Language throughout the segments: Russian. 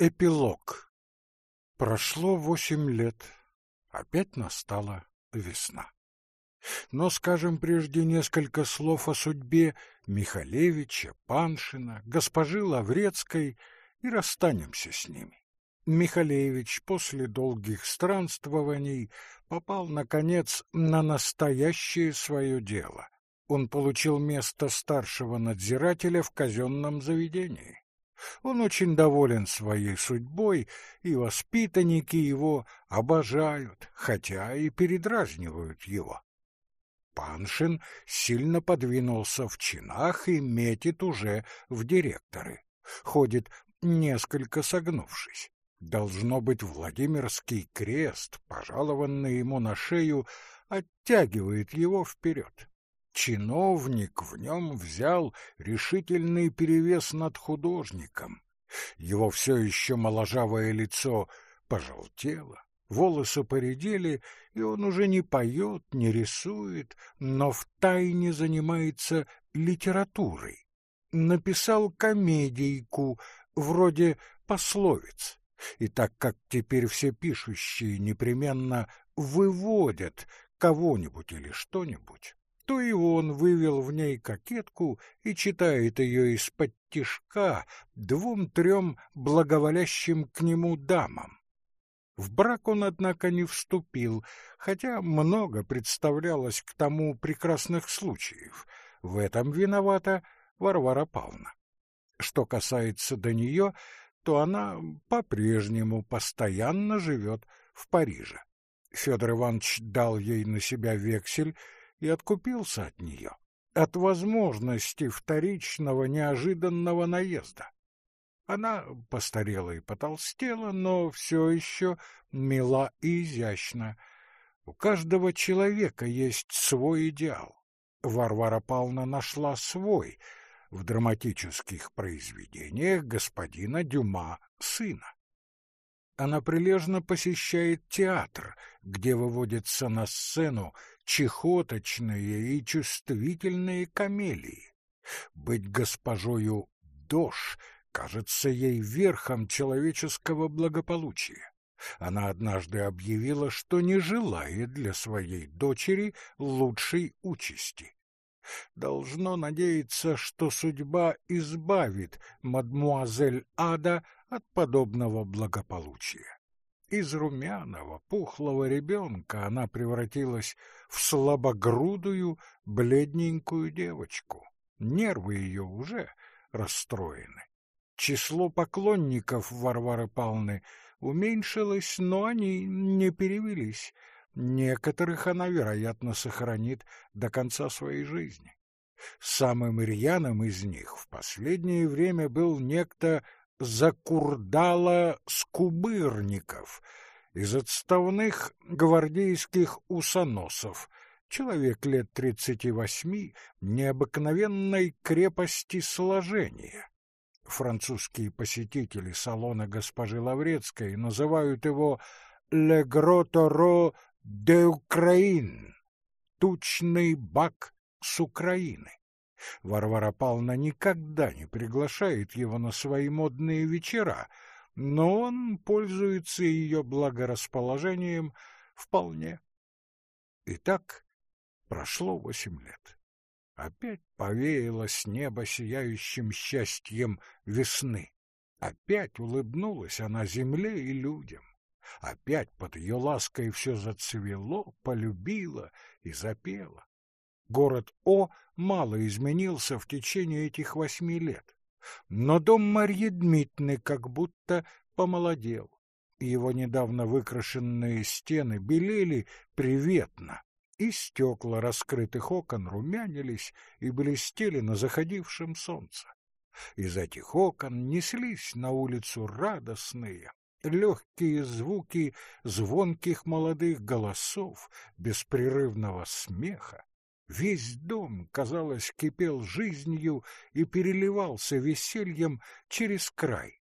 Эпилог. Прошло восемь лет. Опять настала весна. Но скажем прежде несколько слов о судьбе Михалевича, Паншина, госпожи Лаврецкой и расстанемся с ними. Михалевич после долгих странствований попал, наконец, на настоящее свое дело. Он получил место старшего надзирателя в казенном заведении. Он очень доволен своей судьбой, и воспитанники его обожают, хотя и передразнивают его. Паншин сильно подвинулся в чинах и метит уже в директоры. Ходит несколько согнувшись. Должно быть, Владимирский крест, пожалованный ему на шею, оттягивает его вперед. Чиновник в нем взял решительный перевес над художником. Его все еще моложавое лицо пожелтело, волосы поредели, и он уже не поет, не рисует, но втайне занимается литературой. Написал комедийку, вроде пословиц. И так как теперь все пишущие непременно выводят кого-нибудь или что-нибудь, то и он вывел в ней кокетку и читает ее из-под тишка двум-трем благоволящим к нему дамам. В брак он, однако, не вступил, хотя много представлялось к тому прекрасных случаев. В этом виновата Варвара Павловна. Что касается до нее, то она по-прежнему постоянно живет в Париже. Федор Иванович дал ей на себя вексель и откупился от нее, от возможности вторичного неожиданного наезда. Она постарела и потолстела, но все еще мила и изящна. У каждого человека есть свой идеал. Варвара Павловна нашла свой в драматических произведениях господина Дюма сына. Она прилежно посещает театр, где выводится на сцену чехоточные и чувствительные камелии. Быть госпожою Дош кажется ей верхом человеческого благополучия. Она однажды объявила, что не желает для своей дочери лучшей участи. Должно надеяться, что судьба избавит мадмуазель Ада от подобного благополучия. Из румяного, пухлого ребенка она превратилась в слабогрудую, бледненькую девочку. Нервы ее уже расстроены. Число поклонников Варвары Павловны уменьшилось, но они не перевелись. Некоторых она, вероятно, сохранит до конца своей жизни. Самым рьяным из них в последнее время был некто закурдала скубырников из отставных гвардейских усоносов, человек лет тридцати восьми, необыкновенной крепости сложения. Французские посетители салона госпожи Лаврецкой называют его «Le Gros Taureau de Ukraine» — «тучный бак с Украины». Варвара Павловна никогда не приглашает его на свои модные вечера, но он пользуется ее благорасположением вполне. Итак, прошло восемь лет. Опять повеяло с неба сияющим счастьем весны. Опять улыбнулась она земле и людям. Опять под ее лаской все зацвело, полюбило и запело. Город О мало изменился в течение этих восьми лет, но дом Марьи Дмитриевны как будто помолодел. Его недавно выкрашенные стены белели приветно, и стекла раскрытых окон румянились и блестели на заходившем солнце. Из этих окон неслись на улицу радостные, легкие звуки звонких молодых голосов, беспрерывного смеха, Весь дом, казалось, кипел жизнью и переливался весельем через край.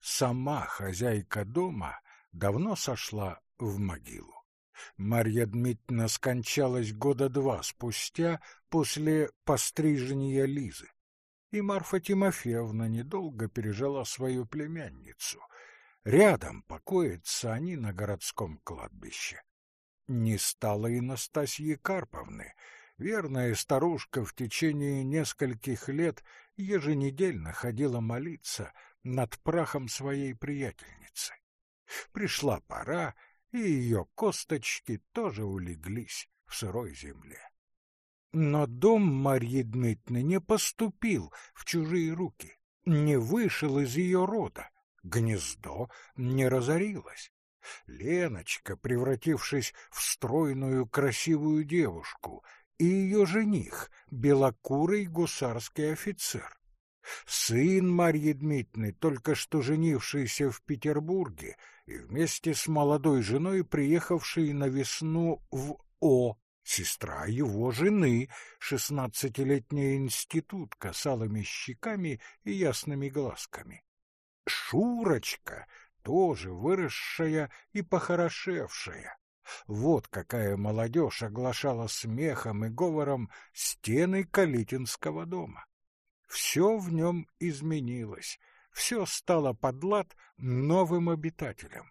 Сама хозяйка дома давно сошла в могилу. Марья Дмитриевна скончалась года два спустя после пострижения Лизы. и Марфа Тимофеевна недолго пережила свою племянницу. Рядом покоятся они на городском кладбище. Не стало и Настасьи Карповны. Верная старушка в течение нескольких лет еженедельно ходила молиться над прахом своей приятельницы. Пришла пора, и ее косточки тоже улеглись в сырой земле. Но дом Марьи Дмитриевны не поступил в чужие руки, не вышел из ее рода, гнездо не разорилось. Леночка, превратившись в стройную красивую девушку, и ее жених, белокурый гусарский офицер. Сын Марьи Дмитриевны, только что женившийся в Петербурге и вместе с молодой женой приехавший на весну в О, сестра его жены, шестнадцатилетняя институтка с алыми щеками и ясными глазками. Шурочка, тоже выросшая и похорошевшая. Вот какая молодежь оглашала смехом и говором стены Калитинского дома. Все в нем изменилось, все стало под лад новым обитателям.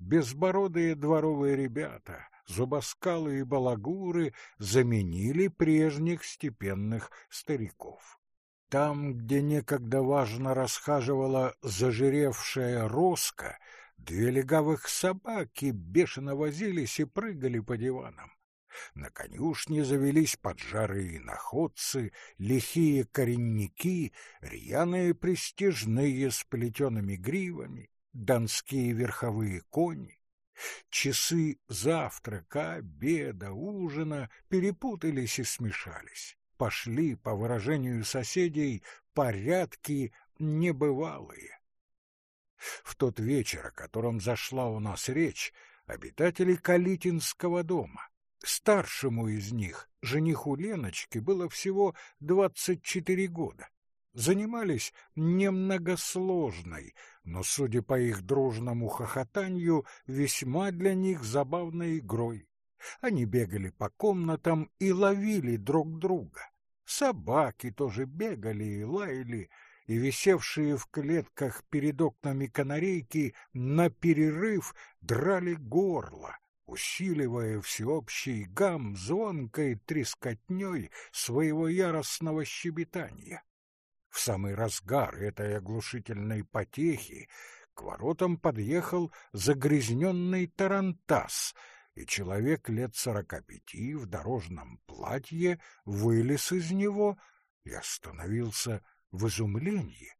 Безбородые дворовые ребята, зубоскалы и балагуры заменили прежних степенных стариков. Там, где некогда важно расхаживала зажиревшая роска, две легавых собаки бешено возились и прыгали по диванам. На конюшне завелись поджарые находцы, лихие коренники, рьяные престижные с плетеными гривами, донские верховые кони. Часы завтрака, обеда, ужина перепутались и смешались пошли, по выражению соседей, порядки небывалые. В тот вечер, о котором зашла у нас речь, обитатели Калитинского дома, старшему из них, жениху Леночки, было всего двадцать четыре года, занимались немногосложной, но, судя по их дружному хохотанью, весьма для них забавной игрой. Они бегали по комнатам и ловили друг друга. Собаки тоже бегали и лаяли, и висевшие в клетках перед окнами канарейки на перерыв драли горло, усиливая всеобщий гам звонкой трескотней своего яростного щебетания. В самый разгар этой оглушительной потехи к воротам подъехал загрязненный тарантас — и человек лет сорока пяти в дорожном платье вылез из него и остановился в изумлении.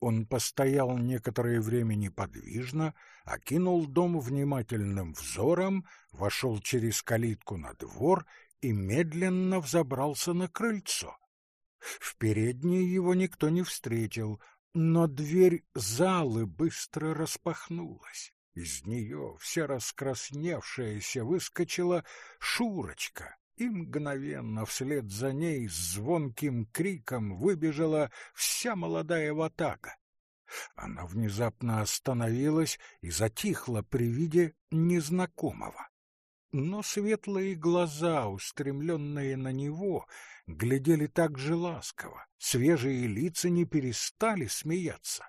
Он постоял некоторое время неподвижно, окинул дом внимательным взором, вошел через калитку на двор и медленно взобрался на крыльцо. В передней его никто не встретил, но дверь залы быстро распахнулась. Из нее, вся раскрасневшаяся, выскочила Шурочка, и мгновенно вслед за ней с звонким криком выбежала вся молодая ватага. Она внезапно остановилась и затихла при виде незнакомого. Но светлые глаза, устремленные на него, глядели так же ласково, свежие лица не перестали смеяться.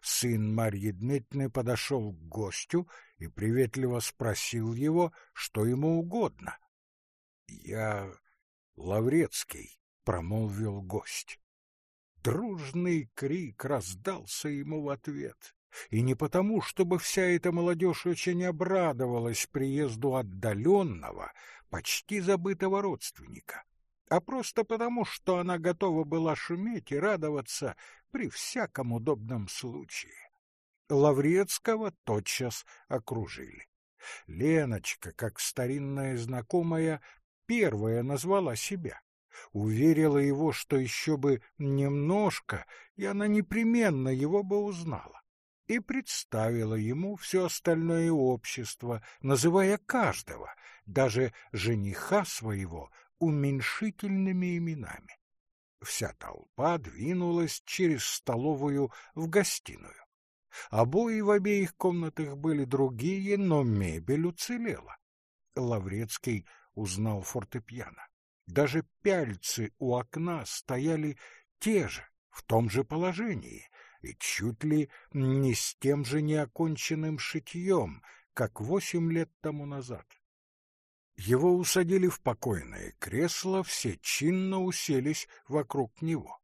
Сын Марьи Дмитриевны подошел к гостю и приветливо спросил его, что ему угодно. — Я Лаврецкий, — промолвил гость. Дружный крик раздался ему в ответ. И не потому, чтобы вся эта молодежь очень обрадовалась приезду отдаленного, почти забытого родственника а просто потому, что она готова была шуметь и радоваться при всяком удобном случае. Лаврецкого тотчас окружили. Леночка, как старинная знакомая, первая назвала себя. Уверила его, что еще бы немножко, и она непременно его бы узнала. И представила ему все остальное общество, называя каждого, даже жениха своего, уменьшительными именами. Вся толпа двинулась через столовую в гостиную. Обои в обеих комнатах были другие, но мебель уцелела. Лаврецкий узнал фортепиано. Даже пяльцы у окна стояли те же, в том же положении, и чуть ли не с тем же неоконченным шитьем, как восемь лет тому назад. Его усадили в покойное кресло, все чинно уселись вокруг него.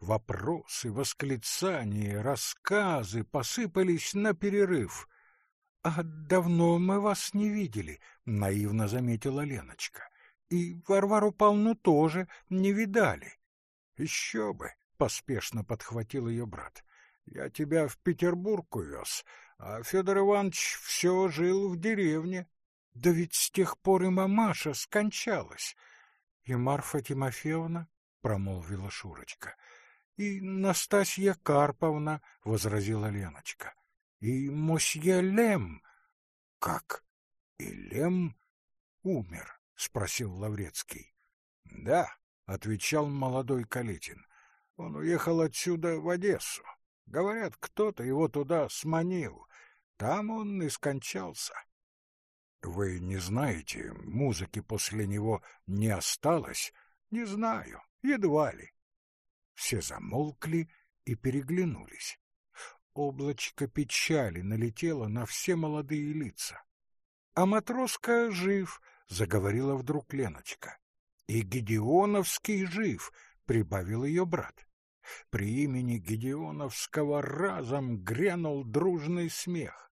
Вопросы, восклицания, рассказы посыпались на перерыв. — А давно мы вас не видели, — наивно заметила Леночка. — И Варвару Павловну тоже не видали. — Еще бы, — поспешно подхватил ее брат. — Я тебя в Петербург увез, а Федор Иванович все жил в деревне. Да ведь с тех пор и мамаша скончалась. И Марфа Тимофеевна, — промолвила Шурочка, — и Настасья Карповна, — возразила Леночка, — и мосье Лем. — Как? И Лем умер? — спросил Лаврецкий. — Да, — отвечал молодой Калитин. — Он уехал отсюда в Одессу. Говорят, кто-то его туда сманил. Там он и скончался. Вы не знаете, музыки после него не осталось? Не знаю, едва ли. Все замолкли и переглянулись. Облачко печали налетело на все молодые лица. А матроска жив, заговорила вдруг Леночка. И Гедеоновский жив, прибавил ее брат. При имени Гедеоновского разом грянул дружный смех.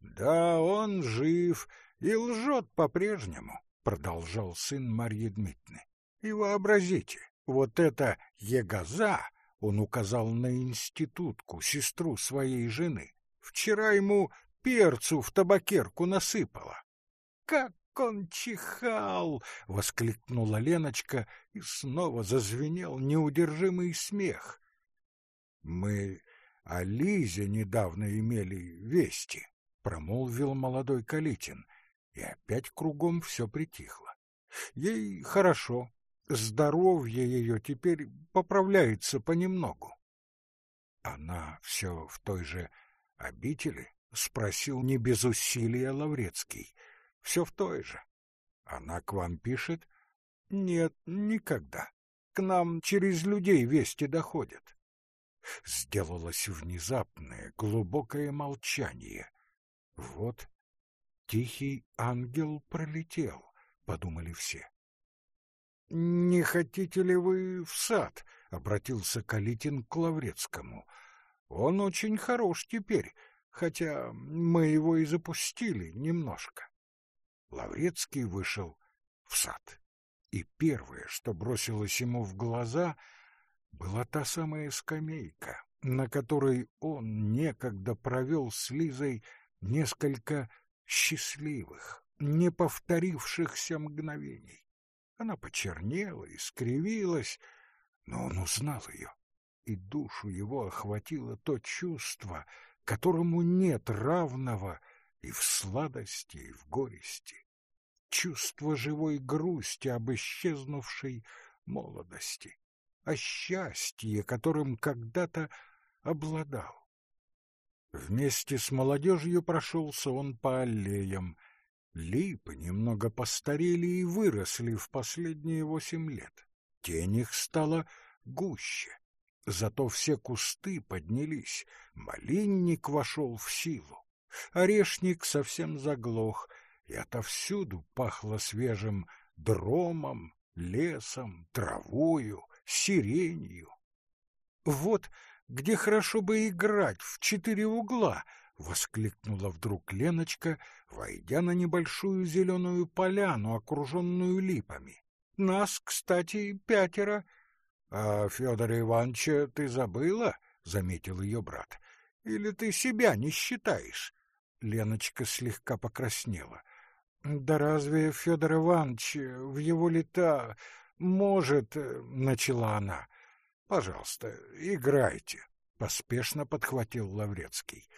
Да, он жив, и лжет по-прежнему, продолжал сын Марьи Дмитриевны. И вообразите, вот эта Егоза, он указал на институтку, сестру своей жены, вчера ему перцу в табакерку насыпала. Как он чихал! — воскликнула Леночка, и снова зазвенел неудержимый смех. — Мы о Лизе недавно имели вести, — промолвил молодой Калитин, и опять кругом все притихло. Ей хорошо, здоровье ее теперь поправляется понемногу. Она все в той же обители? — спросил не без усилия Лаврецкий. — Все в той же. Она к вам пишет? — Нет, никогда. К нам через людей вести доходят. Сделалось внезапное, глубокое молчание. Вот Тихий ангел пролетел, подумали все. Не хотите ли вы в сад? обратился Калитин к Лаврецкому. Он очень хорош теперь, хотя мы его и запустили немножко. Лаврецкий вышел в сад. И первое, что бросилось ему в глаза, была та самая скамейка, на которой он некогда провел с Лизой несколько счастливых, не повторившихся мгновений. Она почернела и скривилась, но он узнал ее, и душу его охватило то чувство, которому нет равного и в сладости, и в горести. Чувство живой грусти об исчезнувшей молодости, о счастье, которым когда-то обладал. Вместе с молодежью прошелся он по аллеям. Липы немного постарели и выросли в последние восемь лет. Тень их стала гуще. Зато все кусты поднялись, малинник вошел в силу. Орешник совсем заглох, и отовсюду пахло свежим дромом, лесом, травою, сиренью. Вот где хорошо бы играть в четыре угла, — воскликнула вдруг Леночка, войдя на небольшую зеленую поляну, окруженную липами. — Нас, кстати, пятеро. — А Федора Ивановича ты забыла? — заметил ее брат. — Или ты себя не считаешь? Леночка слегка покраснела. — Да разве Федор Иванович в его лета может... — начала она. Пожалуйста, играйте, поспешно подхватил Лаврецкий.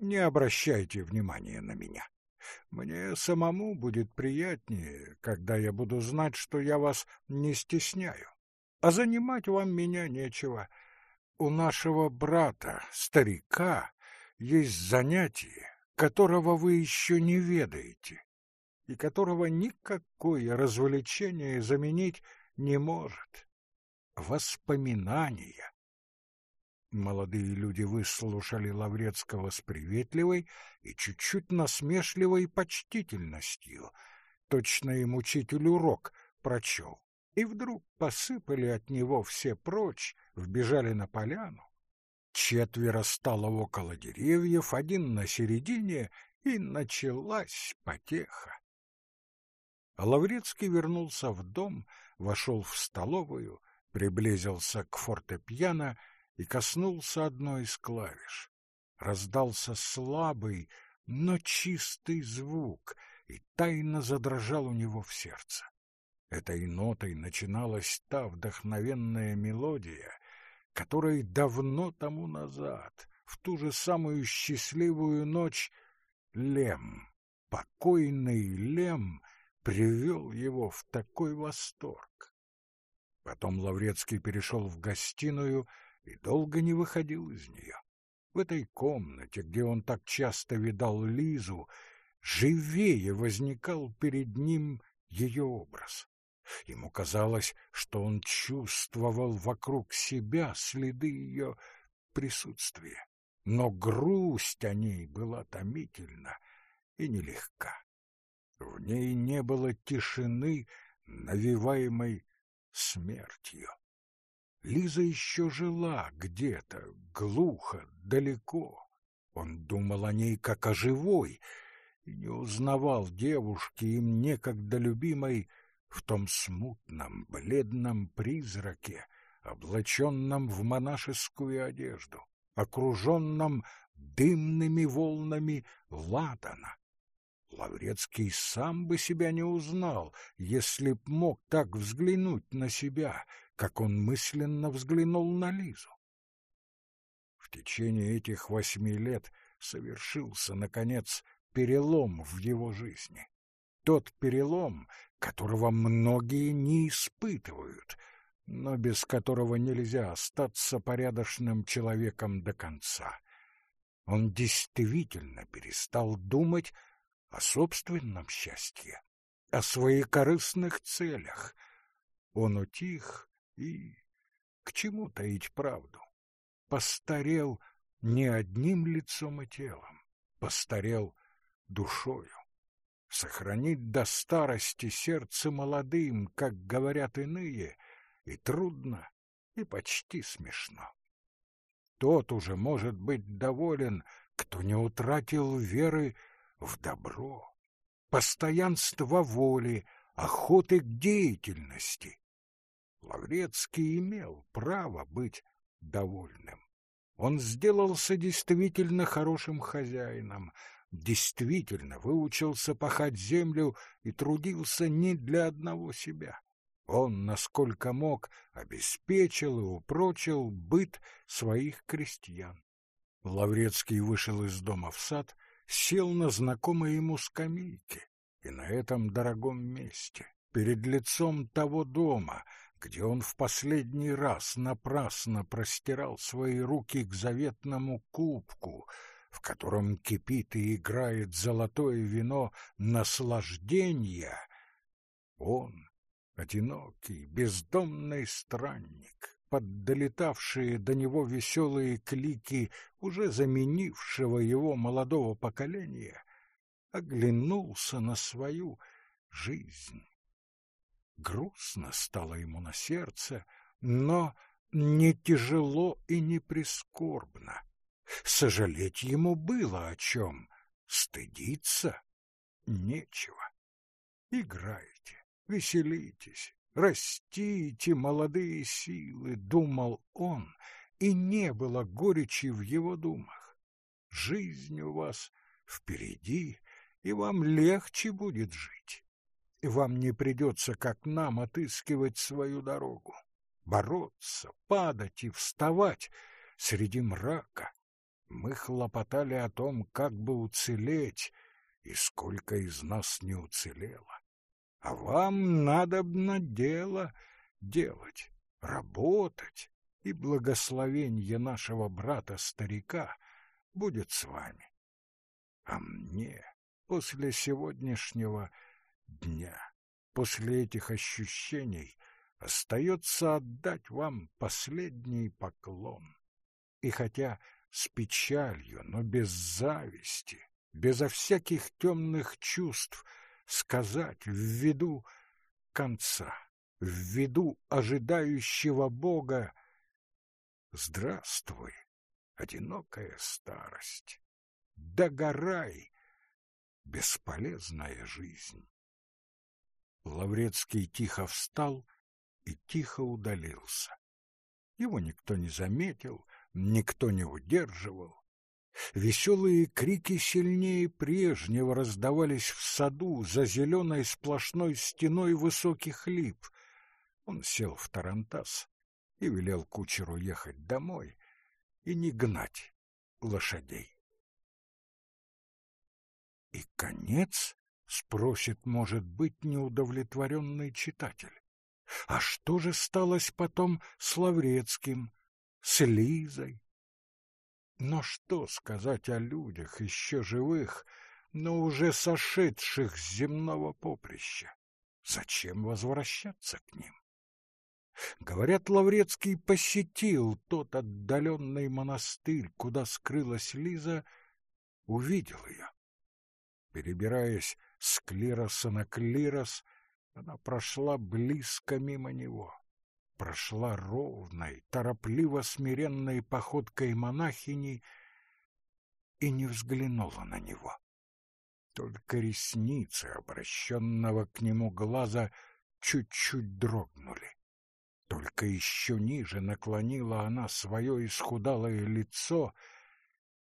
Не обращайте внимания на меня. Мне самому будет приятнее, когда я буду знать, что я вас не стесняю. А занимать вам меня нечего. У нашего брата, старика, есть занятие, которого вы еще не ведаете, и которого никакое развлечение заменить не может. Воспоминания. Молодые люди выслушали Лаврецкого с приветливой и чуть-чуть насмешливой почтительностью. Точно им учитель урок прочел. И вдруг посыпали от него все прочь, вбежали на поляну. Четверо стало около деревьев, один на середине, и началась потеха. Лаврецкий вернулся в дом, вошел в столовую, приблизился к фортепиано и коснулся одной из клавиш. Раздался слабый, но чистый звук, и тайно задрожал у него в сердце. Этой нотой начиналась та вдохновенная мелодия, которой давно тому назад, в ту же самую счастливую ночь, Лем, покойный Лем, привел его в такой восторг. Потом Лаврецкий перешел в гостиную и долго не выходил из нее. В этой комнате, где он так часто видал Лизу, живее возникал перед ним ее образ. Ему казалось, что он чувствовал вокруг себя следы ее присутствия, но грусть о ней была томительна и нелегка. В ней не было тишины, навиваемой смертью. Лиза еще жила где-то, глухо, далеко. Он думал о ней как о живой и не узнавал девушки, им некогда любимой, в том смутном, бледном призраке, облаченном в монашескую одежду, окруженном дымными волнами ладана. Лаврецкий сам бы себя не узнал, если б мог так взглянуть на себя, как он мысленно взглянул на Лизу. В течение этих восьми лет совершился, наконец, перелом в его жизни. Тот перелом, которого многие не испытывают, но без которого нельзя остаться порядочным человеком до конца. Он действительно перестал думать о собственном счастье, о своих корыстных целях. Он утих и, к чему таить правду, постарел не одним лицом и телом, постарел душою. Сохранить до старости сердце молодым, как говорят иные, и трудно, и почти смешно. Тот уже может быть доволен, кто не утратил веры в добро, постоянство воли, охоты к деятельности. Лаврецкий имел право быть довольным. Он сделался действительно хорошим хозяином, действительно выучился пахать землю и трудился не для одного себя. Он, насколько мог, обеспечил и упрочил быт своих крестьян. Лаврецкий вышел из дома в сад сел на знакомой ему скамейке, и на этом дорогом месте, перед лицом того дома, где он в последний раз напрасно простирал свои руки к заветному кубку, в котором кипит и играет золотое вино наслаждения, он, одинокий, бездомный странник, под долетавшие до него веселые клики уже заменившего его молодого поколения, оглянулся на свою жизнь. Грустно стало ему на сердце, но не тяжело и не прискорбно. Сожалеть ему было о чем, стыдиться нечего. Играйте, веселитесь, Растите, молодые силы, думал он, и не было горечи в его думах. Жизнь у вас впереди, и вам легче будет жить. И вам не придется, как нам, отыскивать свою дорогу, бороться, падать и вставать среди мрака. Мы хлопотали о том, как бы уцелеть, и сколько из нас не уцелело. А вам надо на дело делать, работать, и благословение нашего брата-старика будет с вами. А мне после сегодняшнего дня, после этих ощущений, остается отдать вам последний поклон. И хотя с печалью, но без зависти, безо всяких темных чувств, сказать в виду конца, в виду ожидающего Бога «Здравствуй, одинокая старость, догорай, бесполезная жизнь». Лаврецкий тихо встал и тихо удалился. Его никто не заметил, никто не удерживал. Веселые крики сильнее прежнего раздавались в саду за зеленой сплошной стеной высоких лип. Он сел в тарантас и велел кучеру ехать домой и не гнать лошадей. И конец, спросит, может быть, неудовлетворенный читатель. А что же сталось потом с Лаврецким, с Лизой? Но что сказать о людях, еще живых, но уже сошедших с земного поприща? Зачем возвращаться к ним? Говорят, Лаврецкий посетил тот отдаленный монастырь, куда скрылась Лиза, увидел ее. Перебираясь с клироса на клирос, она прошла близко мимо него, прошла ровной, торопливо смиренной походкой монахини и не взглянула на него. Только ресницы, обращенного к нему глаза, чуть-чуть дрогнули. Только еще ниже наклонила она свое исхудалое лицо,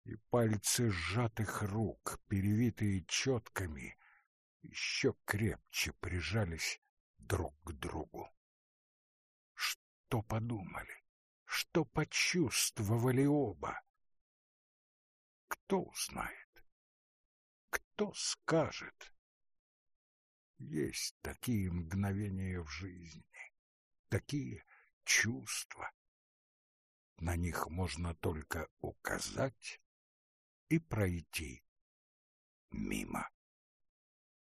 и пальцы сжатых рук, перевитые четками, еще крепче прижались друг к другу. Что подумали, что почувствовали оба? Кто узнает? Кто скажет? Есть такие мгновения в жизни, такие чувства. На них можно только указать и пройти мимо.